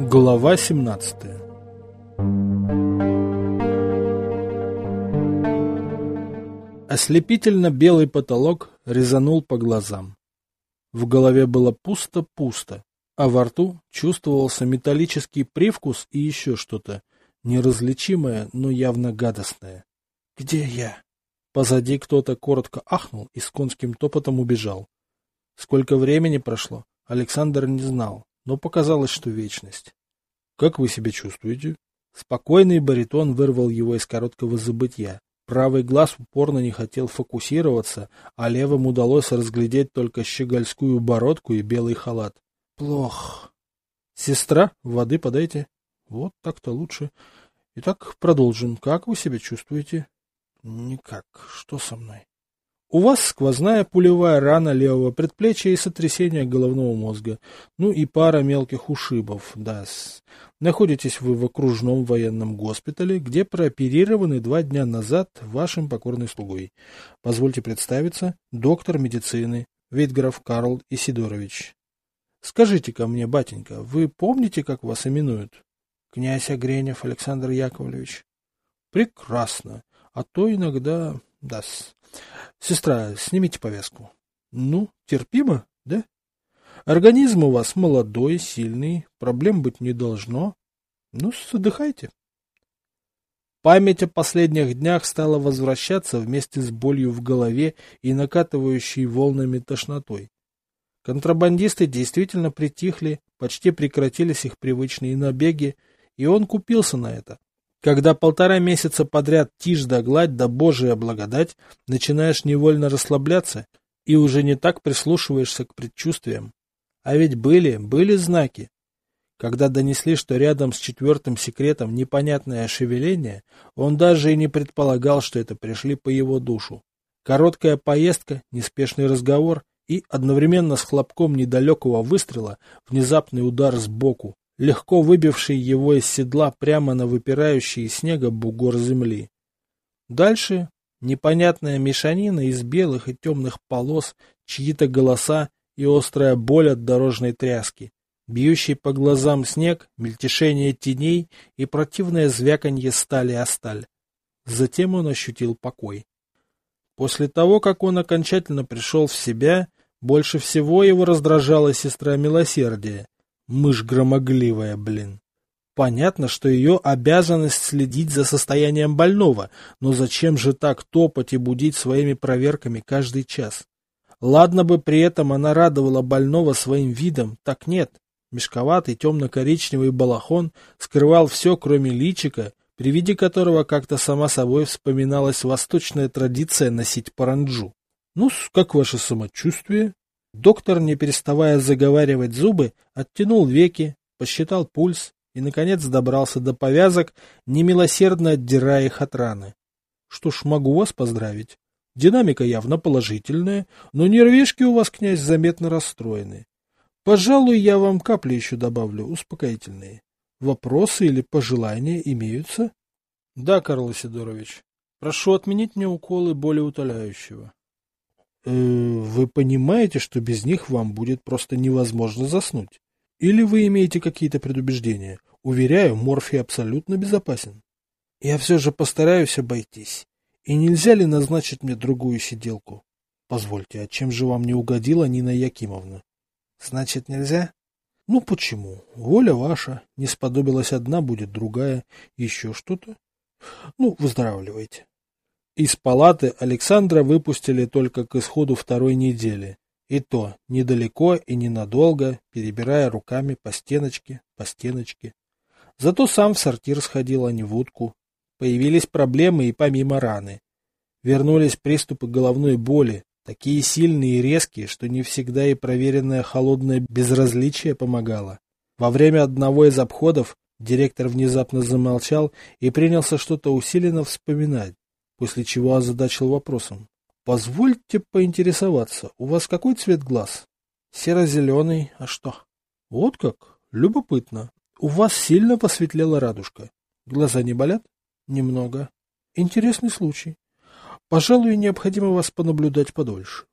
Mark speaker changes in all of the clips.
Speaker 1: Глава 17 Ослепительно белый потолок резанул по глазам. В голове было пусто-пусто, а во рту чувствовался металлический привкус и еще что-то, неразличимое, но явно гадостное. «Где я?» Позади кто-то коротко ахнул и с конским топотом убежал. Сколько времени прошло, Александр не знал, но показалось, что вечность. «Как вы себя чувствуете?» Спокойный баритон вырвал его из короткого забытья. Правый глаз упорно не хотел фокусироваться, а левым удалось разглядеть только щегольскую бородку и белый халат. «Плохо. Сестра, воды подайте». «Вот так-то лучше. Итак, продолжим. Как вы себя чувствуете?» «Никак. Что со мной?» У вас сквозная пулевая рана левого предплечья и сотрясение головного мозга. Ну и пара мелких ушибов, да. Находитесь вы в окружном военном госпитале, где прооперированы два дня назад вашим покорной слугой. Позвольте представиться, доктор медицины Витграф Карл Исидорович. Скажите-ка мне, батенька, вы помните, как вас именуют? Князь Огренев Александр Яковлевич. Прекрасно. А то иногда... да -с. Сестра, снимите повязку. Ну, терпимо, да? Организм у вас молодой, сильный, проблем быть не должно. Ну, отдыхайте. Память о последних днях стала возвращаться вместе с болью в голове и накатывающей волнами тошнотой. Контрабандисты действительно притихли, почти прекратились их привычные набеги, и он купился на это. Когда полтора месяца подряд тишь да гладь да божия благодать, начинаешь невольно расслабляться и уже не так прислушиваешься к предчувствиям. А ведь были, были знаки. Когда донесли, что рядом с четвертым секретом непонятное шевеление, он даже и не предполагал, что это пришли по его душу. Короткая поездка, неспешный разговор и одновременно с хлопком недалекого выстрела внезапный удар сбоку, легко выбивший его из седла прямо на выпирающий из снега бугор земли. Дальше непонятная мешанина из белых и темных полос, чьи-то голоса и острая боль от дорожной тряски, бьющий по глазам снег, мельтешение теней и противное звяканье стали о сталь. Затем он ощутил покой. После того, как он окончательно пришел в себя, больше всего его раздражала сестра милосердия, Мышь громогливая, блин. Понятно, что ее обязанность следить за состоянием больного, но зачем же так топать и будить своими проверками каждый час? Ладно бы при этом она радовала больного своим видом, так нет. Мешковатый темно-коричневый балахон скрывал все, кроме личика, при виде которого как-то сама собой вспоминалась восточная традиция носить паранджу. ну как ваше самочувствие? Доктор, не переставая заговаривать зубы, оттянул веки, посчитал пульс и, наконец, добрался до повязок, немилосердно отдирая их от раны. Что ж, могу вас поздравить. Динамика явно положительная, но нервишки у вас, князь, заметно расстроены. Пожалуй, я вам капли еще добавлю, успокоительные. Вопросы или пожелания имеются? Да, Карл Сидорович. Прошу отменить мне уколы более утоляющего. Э, вы понимаете, что без них вам будет просто невозможно заснуть? Или вы имеете какие-то предубеждения? Уверяю, морфий абсолютно безопасен. Я все же постараюсь обойтись. И нельзя ли назначить мне другую сиделку? Позвольте, а чем же вам не угодила Нина Якимовна? Значит, нельзя? Ну почему? Воля ваша. Не сподобилась одна, будет другая. Еще что-то? Ну, выздоравливайте. Из палаты Александра выпустили только к исходу второй недели. И то недалеко и ненадолго, перебирая руками по стеночке, по стеночке. Зато сам в сортир сходил, а не в утку. Появились проблемы и помимо раны. Вернулись приступы головной боли, такие сильные и резкие, что не всегда и проверенное холодное безразличие помогало. Во время одного из обходов директор внезапно замолчал и принялся что-то усиленно вспоминать после чего озадачил вопросом. «Позвольте поинтересоваться, у вас какой цвет глаз?» «Серо-зеленый. А что?» «Вот как? Любопытно. У вас сильно посветлела радужка. Глаза не болят?» «Немного. Интересный случай. Пожалуй, необходимо вас понаблюдать подольше».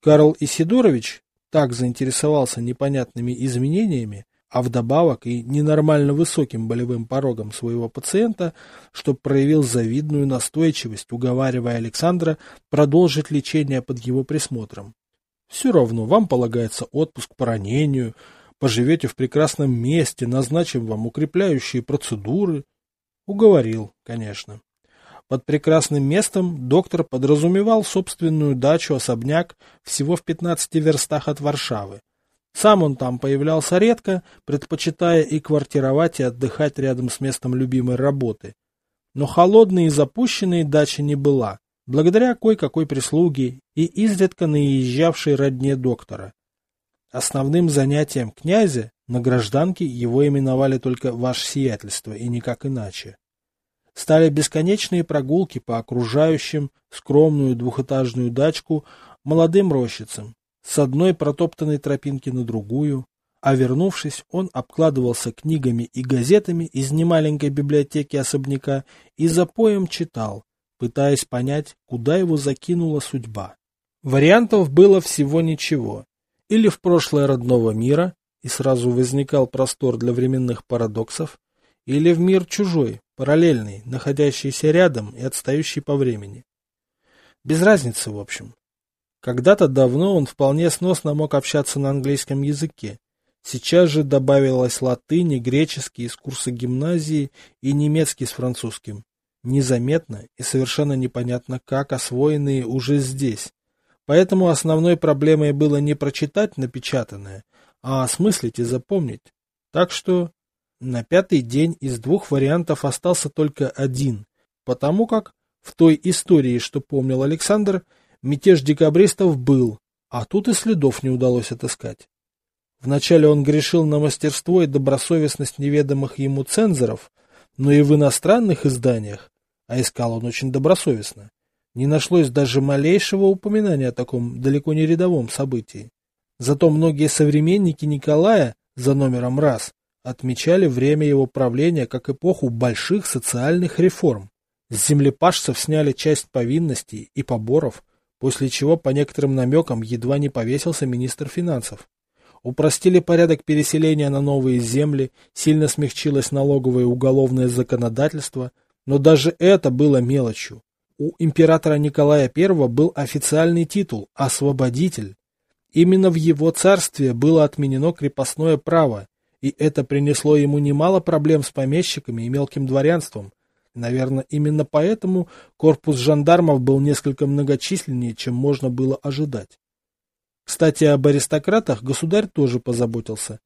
Speaker 1: Карл Исидорович так заинтересовался непонятными изменениями, а вдобавок и ненормально высоким болевым порогом своего пациента, что проявил завидную настойчивость, уговаривая Александра продолжить лечение под его присмотром. Все равно вам полагается отпуск по ранению, поживете в прекрасном месте, назначим вам укрепляющие процедуры. Уговорил, конечно. Под прекрасным местом доктор подразумевал собственную дачу-особняк всего в 15 верстах от Варшавы. Сам он там появлялся редко, предпочитая и квартировать, и отдыхать рядом с местом любимой работы. Но холодной и запущенной дачи не была, благодаря кое-какой прислуге и изредка наезжавшей родне доктора. Основным занятием князя на гражданке его именовали только «Ваше сиятельство» и никак иначе стали бесконечные прогулки по окружающим скромную двухэтажную дачку молодым рощицам, с одной протоптанной тропинки на другую, а вернувшись, он обкладывался книгами и газетами из немаленькой библиотеки особняка и запоем читал, пытаясь понять, куда его закинула судьба. Вариантов было всего ничего. Или в прошлое родного мира, и сразу возникал простор для временных парадоксов, или в мир чужой, параллельный, находящийся рядом и отстающий по времени. Без разницы, в общем. Когда-то давно он вполне сносно мог общаться на английском языке. Сейчас же добавилась латынь греческий из курса гимназии и немецкий с французским. Незаметно и совершенно непонятно, как освоенные уже здесь. Поэтому основной проблемой было не прочитать напечатанное, а осмыслить и запомнить. Так что на пятый день из двух вариантов остался только один, потому как в той истории, что помнил Александр, мятеж декабристов был, а тут и следов не удалось отыскать. Вначале он грешил на мастерство и добросовестность неведомых ему цензоров, но и в иностранных изданиях, а искал он очень добросовестно, не нашлось даже малейшего упоминания о таком далеко не рядовом событии. Зато многие современники Николая за номером раз отмечали время его правления как эпоху больших социальных реформ. С землепашцев сняли часть повинностей и поборов, после чего по некоторым намекам едва не повесился министр финансов. Упростили порядок переселения на новые земли, сильно смягчилось налоговое и уголовное законодательство, но даже это было мелочью. У императора Николая I был официальный титул «Освободитель». Именно в его царстве было отменено крепостное право, и это принесло ему немало проблем с помещиками и мелким дворянством. Наверное, именно поэтому корпус жандармов был несколько многочисленнее, чем можно было ожидать. Кстати, об аристократах государь тоже позаботился.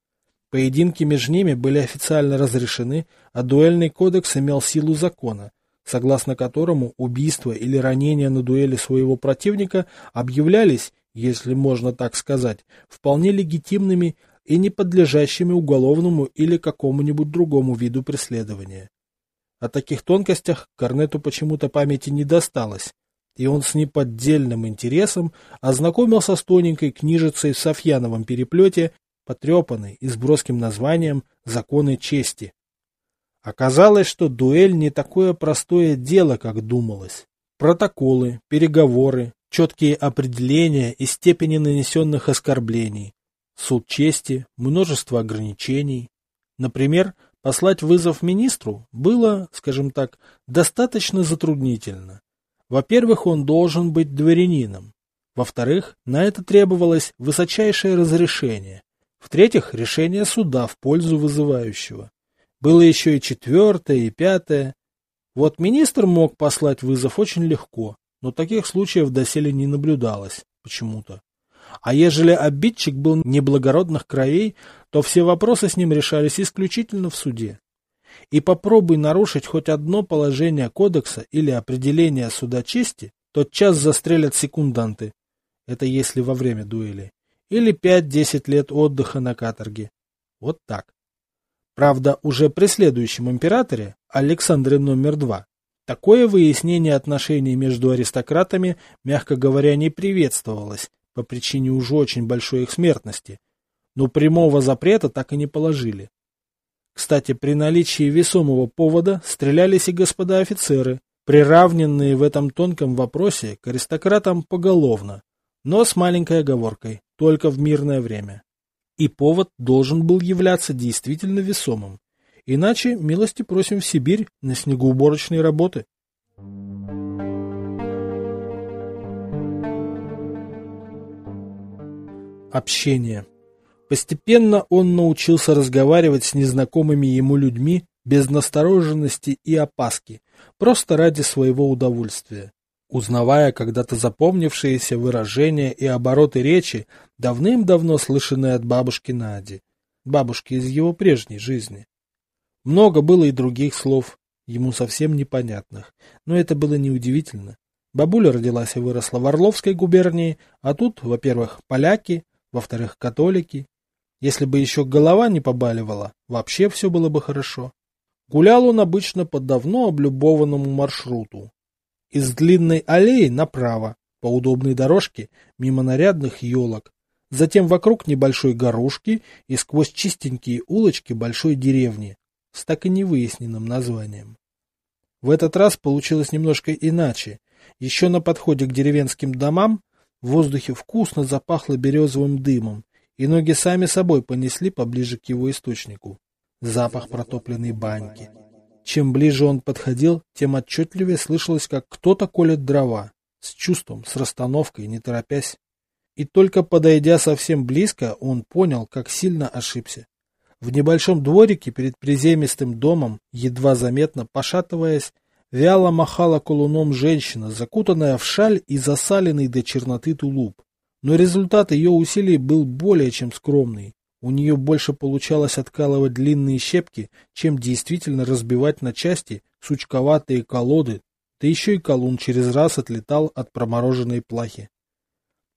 Speaker 1: Поединки между ними были официально разрешены, а дуэльный кодекс имел силу закона, согласно которому убийство или ранение на дуэли своего противника объявлялись, если можно так сказать, вполне легитимными и не подлежащими уголовному или какому-нибудь другому виду преследования. О таких тонкостях Корнету почему-то памяти не досталось, и он с неподдельным интересом ознакомился с тоненькой книжицей в Софьяновом переплете, потрепанной и с броским названием «Законы чести». Оказалось, что дуэль не такое простое дело, как думалось. Протоколы, переговоры, четкие определения и степени нанесенных оскорблений, суд чести, множество ограничений. Например, послать вызов министру было, скажем так, достаточно затруднительно. Во-первых, он должен быть дворянином. Во-вторых, на это требовалось высочайшее разрешение. В-третьих, решение суда в пользу вызывающего. Было еще и четвертое, и пятое. Вот министр мог послать вызов очень легко, но таких случаев доселе не наблюдалось почему-то. А ежели обидчик был неблагородных кровей, то все вопросы с ним решались исключительно в суде. И попробуй нарушить хоть одно положение кодекса или определение суда чести, тот час застрелят секунданты. Это если во время дуэли. Или 5-10 лет отдыха на каторге. Вот так. Правда, уже при следующем императоре, Александре номер два, такое выяснение отношений между аристократами, мягко говоря, не приветствовалось, по причине уже очень большой их смертности, но прямого запрета так и не положили. Кстати, при наличии весомого повода стрелялись и господа офицеры, приравненные в этом тонком вопросе к аристократам поголовно, но с маленькой оговоркой, только в мирное время. И повод должен был являться действительно весомым. Иначе милости просим в Сибирь на снегоуборочные работы. Общение. Постепенно он научился разговаривать с незнакомыми ему людьми без настороженности и опаски, просто ради своего удовольствия. Узнавая когда-то запомнившиеся выражения и обороты речи, давным-давно слышанные от бабушки Нади, бабушки из его прежней жизни. Много было и других слов, ему совсем непонятных, но это было неудивительно. Бабуля родилась и выросла в Орловской губернии, а тут, во-первых, поляки, во-вторых, католики. Если бы еще голова не побаливала, вообще все было бы хорошо. Гулял он обычно по давно облюбованному маршруту. Из длинной аллеи направо, по удобной дорожке, мимо нарядных елок, затем вокруг небольшой горушки и сквозь чистенькие улочки большой деревни с так и не выясненным названием. В этот раз получилось немножко иначе. Еще на подходе к деревенским домам в воздухе вкусно запахло березовым дымом, и ноги сами собой понесли поближе к его источнику. Запах протопленной баньки. Чем ближе он подходил, тем отчетливее слышалось, как кто-то колет дрова. С чувством, с расстановкой, не торопясь. И только подойдя совсем близко, он понял, как сильно ошибся. В небольшом дворике перед приземистым домом, едва заметно пошатываясь, Вяло махала колуном женщина, закутанная в шаль и засаленный до черноты тулуп. Но результат ее усилий был более чем скромный. У нее больше получалось откалывать длинные щепки, чем действительно разбивать на части сучковатые колоды, да еще и колун через раз отлетал от промороженной плахи.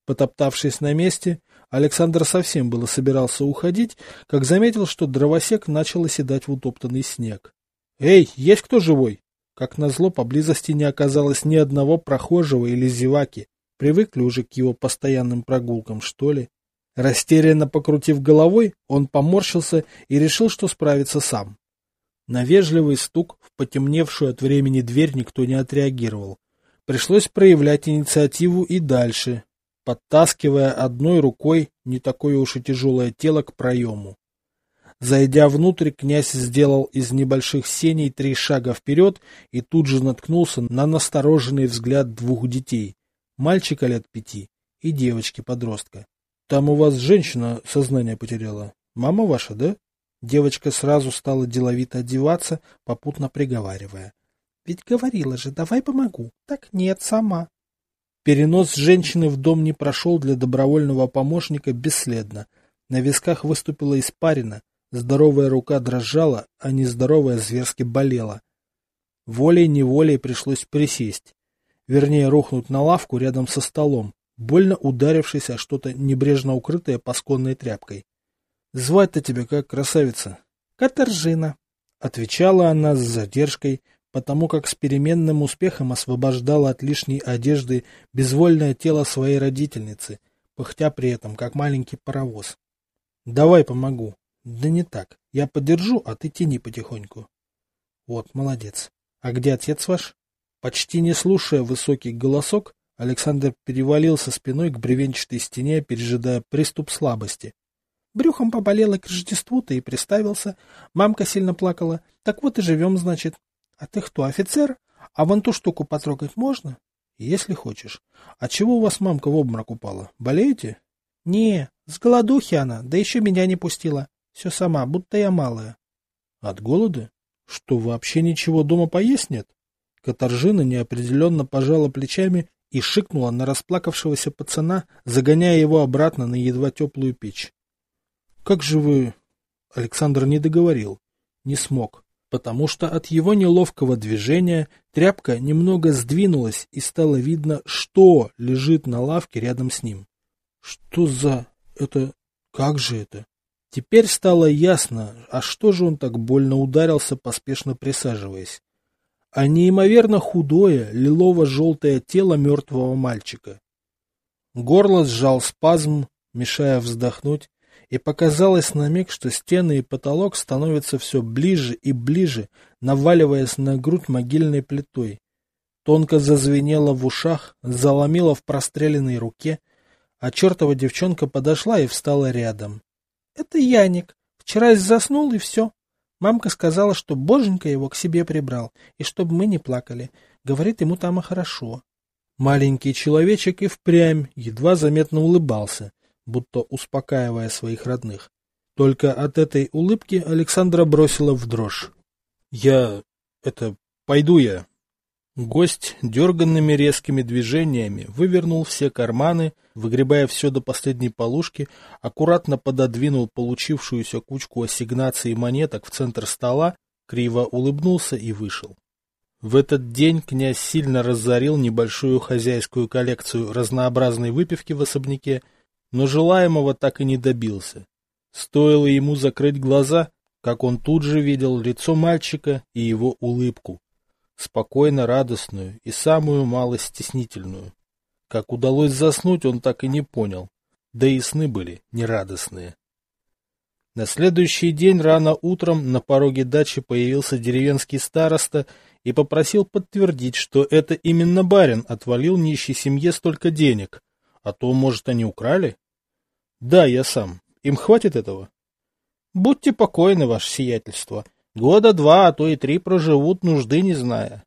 Speaker 1: Потоптавшись на месте, Александр совсем было собирался уходить, как заметил, что дровосек начал оседать в утоптанный снег. «Эй, есть кто живой?» Как назло, поблизости не оказалось ни одного прохожего или зеваки. Привыкли уже к его постоянным прогулкам, что ли? Растерянно покрутив головой, он поморщился и решил, что справится сам. На вежливый стук в потемневшую от времени дверь никто не отреагировал. Пришлось проявлять инициативу и дальше, подтаскивая одной рукой не такое уж и тяжелое тело к проему. Зайдя внутрь, князь сделал из небольших сеней три шага вперед и тут же наткнулся на настороженный взгляд двух детей, мальчика лет пяти и девочки-подростка. — Там у вас женщина сознание потеряла. Мама ваша, да? Девочка сразу стала деловито одеваться, попутно приговаривая. — Ведь говорила же, давай помогу. Так нет, сама. Перенос женщины в дом не прошел для добровольного помощника бесследно. На висках выступила испарина, Здоровая рука дрожала, а нездоровая зверски болела. Волей-неволей пришлось присесть. Вернее, рухнуть на лавку рядом со столом, больно ударившись о что-то небрежно укрытое пасконной тряпкой. — Звать-то тебя как, красавица? — Катаржина, — отвечала она с задержкой, потому как с переменным успехом освобождала от лишней одежды безвольное тело своей родительницы, пыхтя при этом, как маленький паровоз. — Давай помогу. Да не так. Я подержу, а ты тяни потихоньку. Вот, молодец. А где отец ваш? Почти не слушая высокий голосок, Александр перевалился спиной к бревенчатой стене, пережидая приступ слабости. Брюхом поболело к Рождеству-то и приставился. Мамка сильно плакала. Так вот и живем, значит. А ты кто, офицер? А вон ту штуку потрогать можно? Если хочешь. А чего у вас мамка в обморок упала? Болеете? Не, с голодухи она, да еще меня не пустила. Все сама, будто я малая. От голода? Что, вообще ничего дома поесть нет? Катаржина неопределенно пожала плечами и шикнула на расплакавшегося пацана, загоняя его обратно на едва теплую печь. — Как же вы... Александр не договорил, не смог, потому что от его неловкого движения тряпка немного сдвинулась и стало видно, что лежит на лавке рядом с ним. — Что за... это... как же это? Теперь стало ясно, а что же он так больно ударился, поспешно присаживаясь. А неимоверно худое, лилово-желтое тело мертвого мальчика. Горло сжал спазм, мешая вздохнуть, и показалось на миг, что стены и потолок становятся все ближе и ближе, наваливаясь на грудь могильной плитой. Тонко зазвенело в ушах, заломило в простреленной руке, а чертова девчонка подошла и встала рядом.
Speaker 2: Это Яник. Вчера заснул и все. Мамка сказала, что боженька его к себе прибрал, и чтобы мы не плакали. Говорит, ему там и хорошо.
Speaker 1: Маленький человечек и впрямь едва заметно улыбался, будто успокаивая своих родных. Только от этой улыбки Александра бросила в дрожь. «Я... это... пойду я». Гость дерганными резкими движениями вывернул все карманы, выгребая все до последней полушки, аккуратно пододвинул получившуюся кучку ассигнаций и монеток в центр стола, криво улыбнулся и вышел. В этот день князь сильно разорил небольшую хозяйскую коллекцию разнообразной выпивки в особняке, но желаемого так и не добился. Стоило ему закрыть глаза, как он тут же видел лицо мальчика и его улыбку, спокойно радостную и самую малость стеснительную. Как удалось заснуть, он так и не понял, да и сны были нерадостные. На следующий день рано утром на пороге дачи появился деревенский староста и попросил подтвердить, что это именно барин отвалил нищей семье столько денег, а то, может, они украли? Да, я сам. Им хватит этого? Будьте покойны, ваше сиятельство. Года два, а то и три проживут, нужды не зная.